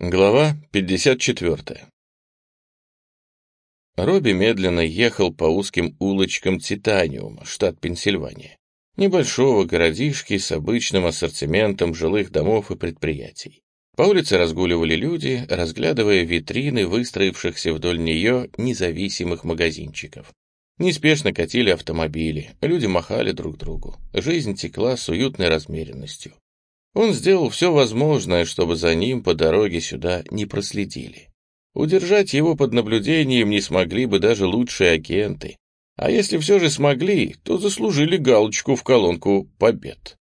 Глава 54. Робби медленно ехал по узким улочкам Титаниума, штат Пенсильвания, небольшого городишки с обычным ассортиментом жилых домов и предприятий. По улице разгуливали люди, разглядывая витрины выстроившихся вдоль нее независимых магазинчиков. Неспешно катили автомобили, люди махали друг другу. Жизнь текла с уютной размеренностью. Он сделал все возможное, чтобы за ним по дороге сюда не проследили. Удержать его под наблюдением не смогли бы даже лучшие агенты. А если все же смогли, то заслужили галочку в колонку «Побед».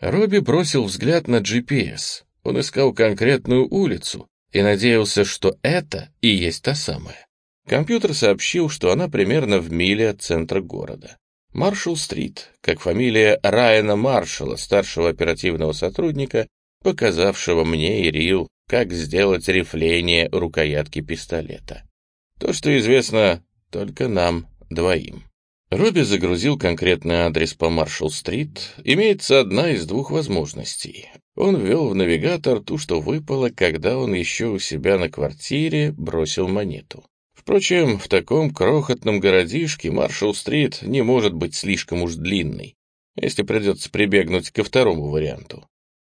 Робби бросил взгляд на GPS. Он искал конкретную улицу и надеялся, что это и есть та самая. Компьютер сообщил, что она примерно в миле от центра города. Маршалл-стрит, как фамилия Райана Маршалла, старшего оперативного сотрудника, показавшего мне и Рил, как сделать рифление рукоятки пистолета. То, что известно только нам двоим. Робби загрузил конкретный адрес по Маршалл-стрит. Имеется одна из двух возможностей. Он ввел в навигатор ту, что выпало, когда он еще у себя на квартире бросил монету. Впрочем, в таком крохотном городишке Маршалл-стрит не может быть слишком уж длинной, если придется прибегнуть ко второму варианту.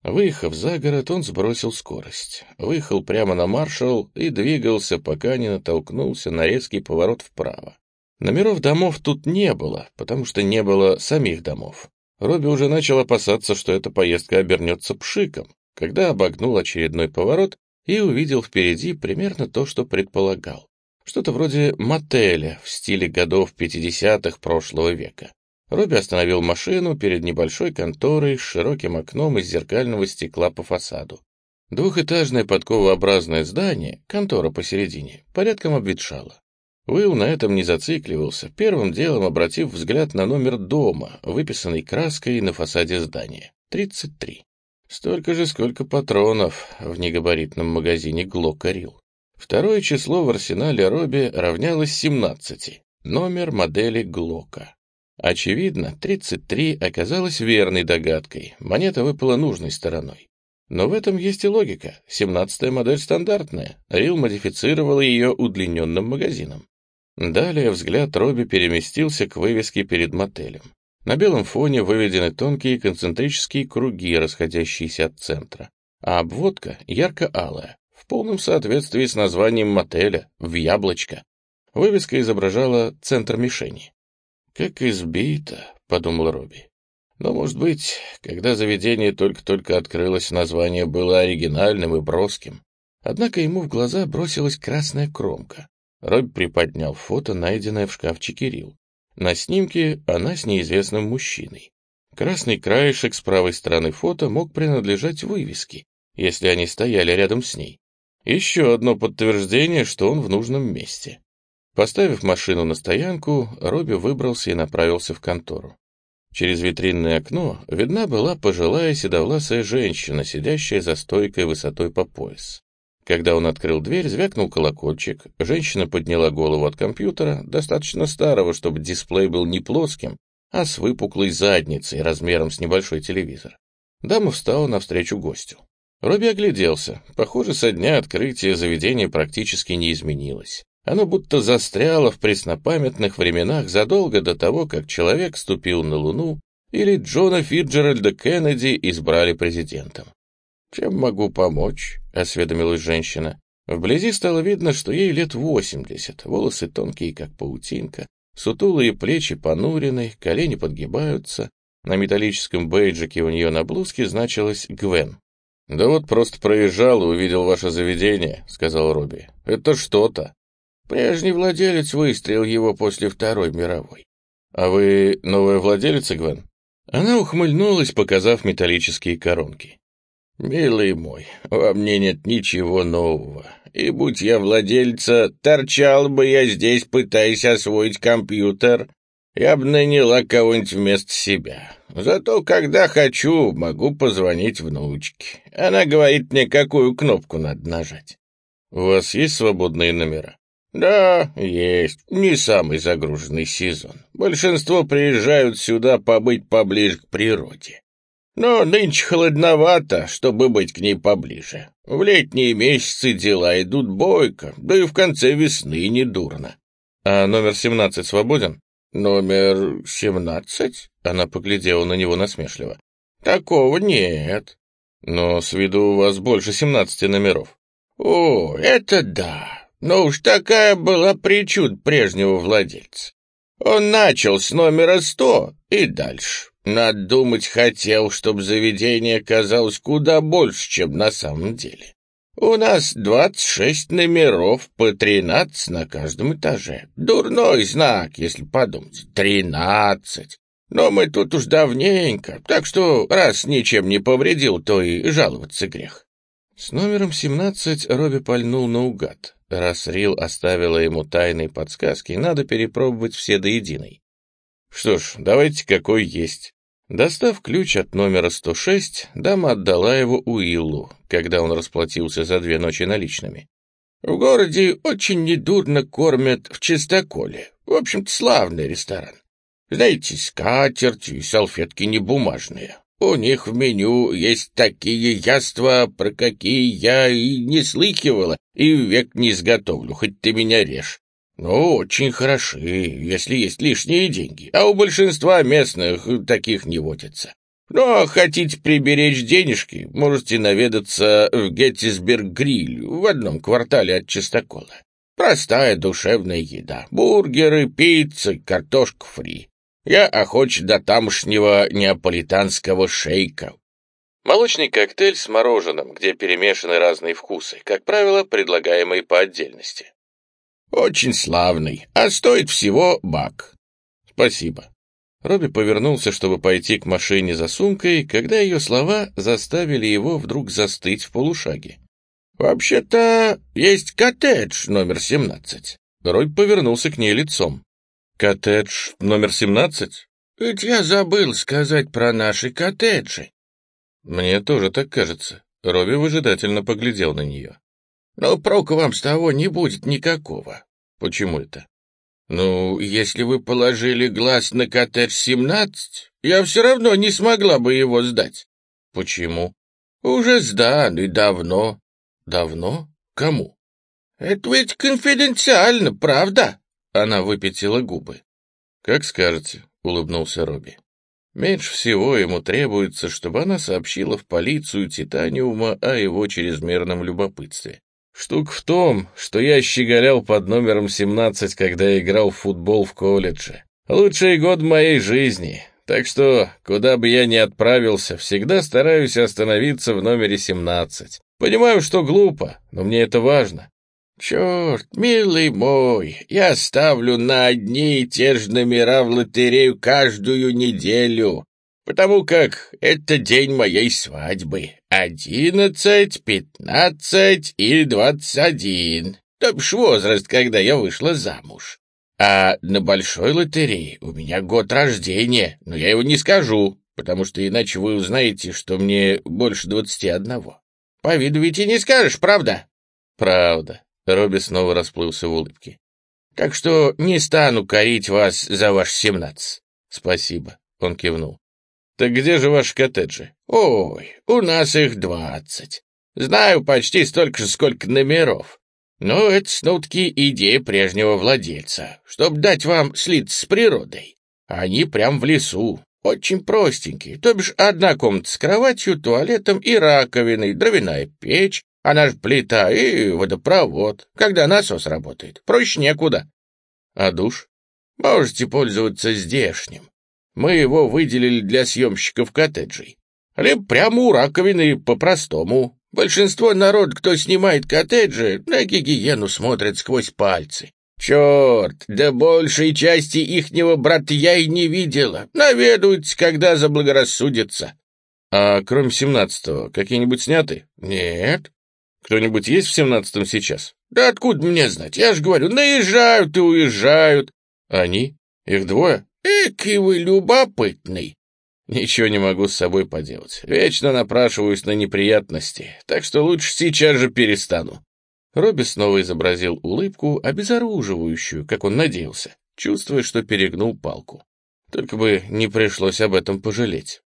Выехав за город, он сбросил скорость. Выехал прямо на Маршалл и двигался, пока не натолкнулся на резкий поворот вправо. Номеров домов тут не было, потому что не было самих домов. Робби уже начал опасаться, что эта поездка обернется пшиком, когда обогнул очередной поворот и увидел впереди примерно то, что предполагал. Что-то вроде мотеля в стиле годов 50-х прошлого века. Робби остановил машину перед небольшой конторой с широким окном из зеркального стекла по фасаду. Двухэтажное подковообразное здание, контора посередине, порядком обветшало. Уилл на этом не зацикливался, первым делом обратив взгляд на номер дома, выписанный краской на фасаде здания. 33. Столько же, сколько патронов в негабаритном магазине Глокарил. Второе число в арсенале Робби равнялось 17, номер модели Глока. Очевидно, 33 оказалась верной догадкой, монета выпала нужной стороной. Но в этом есть и логика. 17-я модель стандартная, Рил модифицировал ее удлиненным магазином. Далее взгляд Робби переместился к вывеске перед мотелем. На белом фоне выведены тонкие концентрические круги, расходящиеся от центра, а обводка ярко-алая, полном соответствии с названием мотеля, в яблочко. Вывеска изображала центр мишени. «Как избито», — подумал Робби. Но, может быть, когда заведение только-только открылось, название было оригинальным и броским. Однако ему в глаза бросилась красная кромка. Робби приподнял фото, найденное в шкафчике Рил. На снимке она с неизвестным мужчиной. Красный краешек с правой стороны фото мог принадлежать вывеске, если они стояли рядом с ней. Еще одно подтверждение, что он в нужном месте. Поставив машину на стоянку, Робби выбрался и направился в контору. Через витринное окно видна была пожилая седовласая женщина, сидящая за стойкой высотой по пояс. Когда он открыл дверь, звякнул колокольчик, женщина подняла голову от компьютера, достаточно старого, чтобы дисплей был не плоским, а с выпуклой задницей размером с небольшой телевизор. Дама встала навстречу гостю. Робби огляделся. Похоже, со дня открытия заведение практически не изменилось. Оно будто застряло в преснопамятных временах задолго до того, как человек ступил на Луну или Джона Фиджеральда Кеннеди избрали президентом. «Чем могу помочь?» — осведомилась женщина. Вблизи стало видно, что ей лет восемьдесят, волосы тонкие, как паутинка, сутулые плечи понурены, колени подгибаются. На металлическом бейджике у нее на блузке значилось «Гвен». «Да вот просто проезжал и увидел ваше заведение», — сказал Робби. «Это что-то». Прежний владелец выстрелил его после Второй мировой. «А вы новая владелица, Гвен?» Она ухмыльнулась, показав металлические коронки. «Милый мой, во мне нет ничего нового, и будь я владельца, торчал бы я здесь, пытаясь освоить компьютер, я бы наняла кого-нибудь вместо себя. Зато, когда хочу, могу позвонить внучке. Она говорит мне, какую кнопку надо нажать. У вас есть свободные номера? Да, есть. Не самый загруженный сезон. Большинство приезжают сюда побыть поближе к природе. Но нынче холодновато, чтобы быть к ней поближе. В летние месяцы дела идут бойко, да и в конце весны недурно. А номер 17 свободен? Номер 17? Она поглядела на него насмешливо. Такого нет. Но с виду у вас больше 17 номеров. О, это да. Но уж такая была причуд прежнего владельца. Он начал с номера 100 и дальше. Надо думать, хотел, чтобы заведение казалось куда больше, чем на самом деле. У нас двадцать шесть номеров по тринадцать на каждом этаже. Дурной знак, если подумать. Тринадцать. Но мы тут уж давненько, так что раз ничем не повредил, то и жаловаться грех. С номером семнадцать Робби пальнул наугад. Раз Рил оставила ему тайные подсказки, надо перепробовать все до единой. Что ж, давайте какой есть. Достав ключ от номера 106, дама отдала его Уиллу, когда он расплатился за две ночи наличными. «В городе очень недурно кормят в чистоколе. В общем-то, славный ресторан. Знаете, скатерть и салфетки не бумажные. У них в меню есть такие яства, про какие я и не слыхивала, и век не изготовлю, хоть ты меня режь. Ну, очень хороши, если есть лишние деньги, а у большинства местных таких не водится. Но хотите приберечь денежки, можете наведаться в Геттисберг-гриль в одном квартале от Чистокола. Простая душевная еда. Бургеры, пицца, картошка фри. Я охоч до тамошнего неаполитанского шейка. Молочный коктейль с мороженым, где перемешаны разные вкусы, как правило, предлагаемые по отдельности. Очень славный, а стоит всего бак. Спасибо. Робби повернулся, чтобы пойти к машине за сумкой, когда ее слова заставили его вдруг застыть в полушаге. «Вообще-то есть коттедж номер семнадцать». Робби повернулся к ней лицом. «Коттедж номер семнадцать?» «Ведь я забыл сказать про наши коттеджи». «Мне тоже так кажется». Робби выжидательно поглядел на нее. Но проку вам с того не будет никакого. Почему это? Ну, если вы положили глаз на коттедж 17, я все равно не смогла бы его сдать. Почему? Уже сдан и давно. Давно? Кому? Это ведь конфиденциально, правда? Она выпятила губы. Как скажете, улыбнулся Робби. Меньше всего ему требуется, чтобы она сообщила в полицию Титаниума о его чрезмерном любопытстве. Штука в том, что я щеголял под номером 17, когда играл в футбол в колледже. Лучший год моей жизни. Так что, куда бы я ни отправился, всегда стараюсь остановиться в номере 17. Понимаю, что глупо, но мне это важно. Черт, милый мой, я ставлю на одни и те же номера в лотерею каждую неделю потому как это день моей свадьбы. Одиннадцать, пятнадцать и двадцать один. То бишь возраст, когда я вышла замуж. А на большой лотерее у меня год рождения, но я его не скажу, потому что иначе вы узнаете, что мне больше двадцати одного. По виду ведь и не скажешь, правда? Правда. Робби снова расплылся в улыбке. Так что не стану корить вас за ваш семнадцать. Спасибо. Он кивнул. «Так где же ваши коттеджи?» «Ой, у нас их двадцать. Знаю почти столько же, сколько номеров. Но это снутки идея прежнего владельца, чтобы дать вам слиться с природой. Они прям в лесу, очень простенькие, то бишь одна комната с кроватью, туалетом и раковиной, дровяная печь, она же плита и водопровод, когда насос работает. Проще некуда. А душ? Можете пользоваться здешним. Мы его выделили для съемщиков коттеджей. Либо прямо у раковины по-простому. Большинство народ, кто снимает коттеджи, на гигиену смотрят сквозь пальцы. Черт, да большей части ихнего брата я и не видела. Наведаются, когда заблагорассудится. А кроме семнадцатого, какие-нибудь сняты? Нет. Кто-нибудь есть в семнадцатом сейчас? Да откуда мне знать? Я же говорю, наезжают и уезжают. Они? Их двое? Экий вы любопытный. Ничего не могу с собой поделать. Вечно напрашиваюсь на неприятности, так что лучше сейчас же перестану. Робби снова изобразил улыбку, обезоруживающую, как он надеялся, чувствуя, что перегнул палку. Только бы не пришлось об этом пожалеть.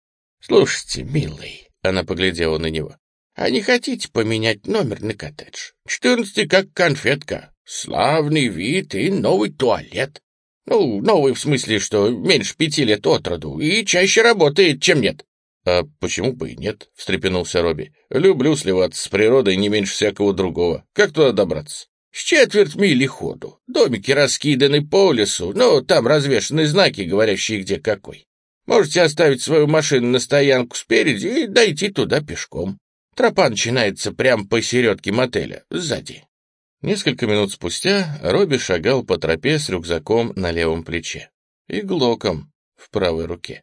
«Слушайте, милый», — она поглядела на него, А не хотите поменять номер на коттедж? Четырнадцати как конфетка. Славный вид и новый туалет. Ну, новый в смысле, что меньше пяти лет от роду и чаще работает, чем нет. «А почему бы и нет?» — встрепенулся Робби. «Люблю сливаться с природой не меньше всякого другого. Как туда добраться?» «С четверть мили ходу. Домики раскиданы по лесу, но там развешаны знаки, говорящие где какой. Можете оставить свою машину на стоянку спереди и дойти туда пешком. Тропа начинается прямо посередке мотеля, сзади». Несколько минут спустя Робби шагал по тропе с рюкзаком на левом плече и глоком в правой руке.